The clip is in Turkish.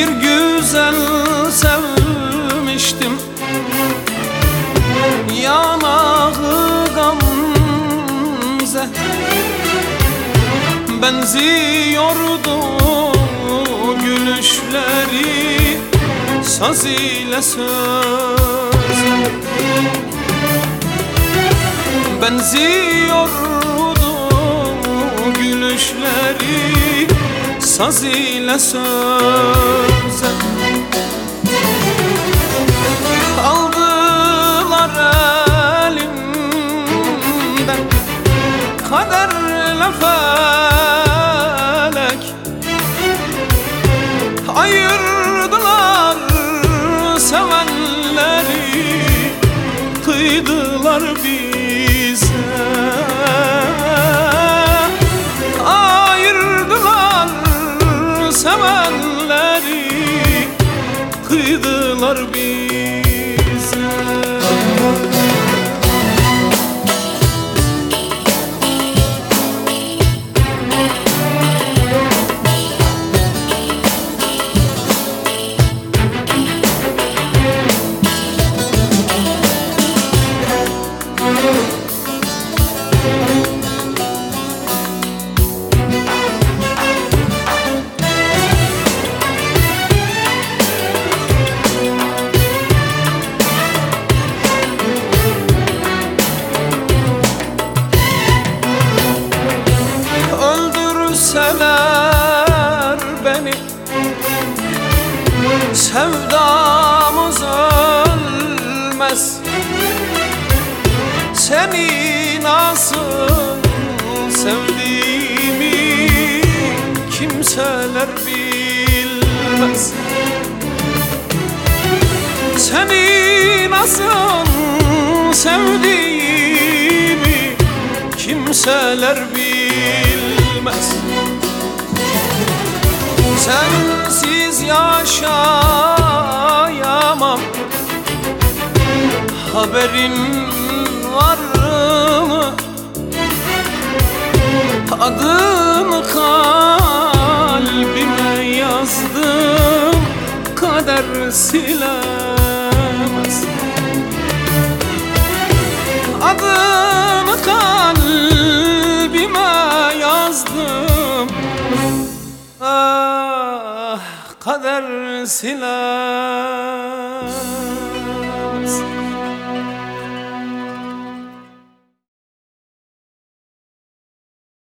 bir güzel sevmiştim. Yanağı gamze Benziyordu gülüşleri Saz ile söz. Benziyordu gülüşleri Saz ile söze. Aldılar elimden Kaderle felek Ayırdılar sevenleri Kıydılar bize Kıydılar bize beni. Sevdamız ölmez. Seni nasıl sevdiğimi Kimseler bilmez. Seni nasıl sevdiğimi Kimseler bilmez Sensiz yaşayamam Haberin var mı? Adını kalbime yazdım Kader silemez Adını kalbime yazdım Ah kader silemez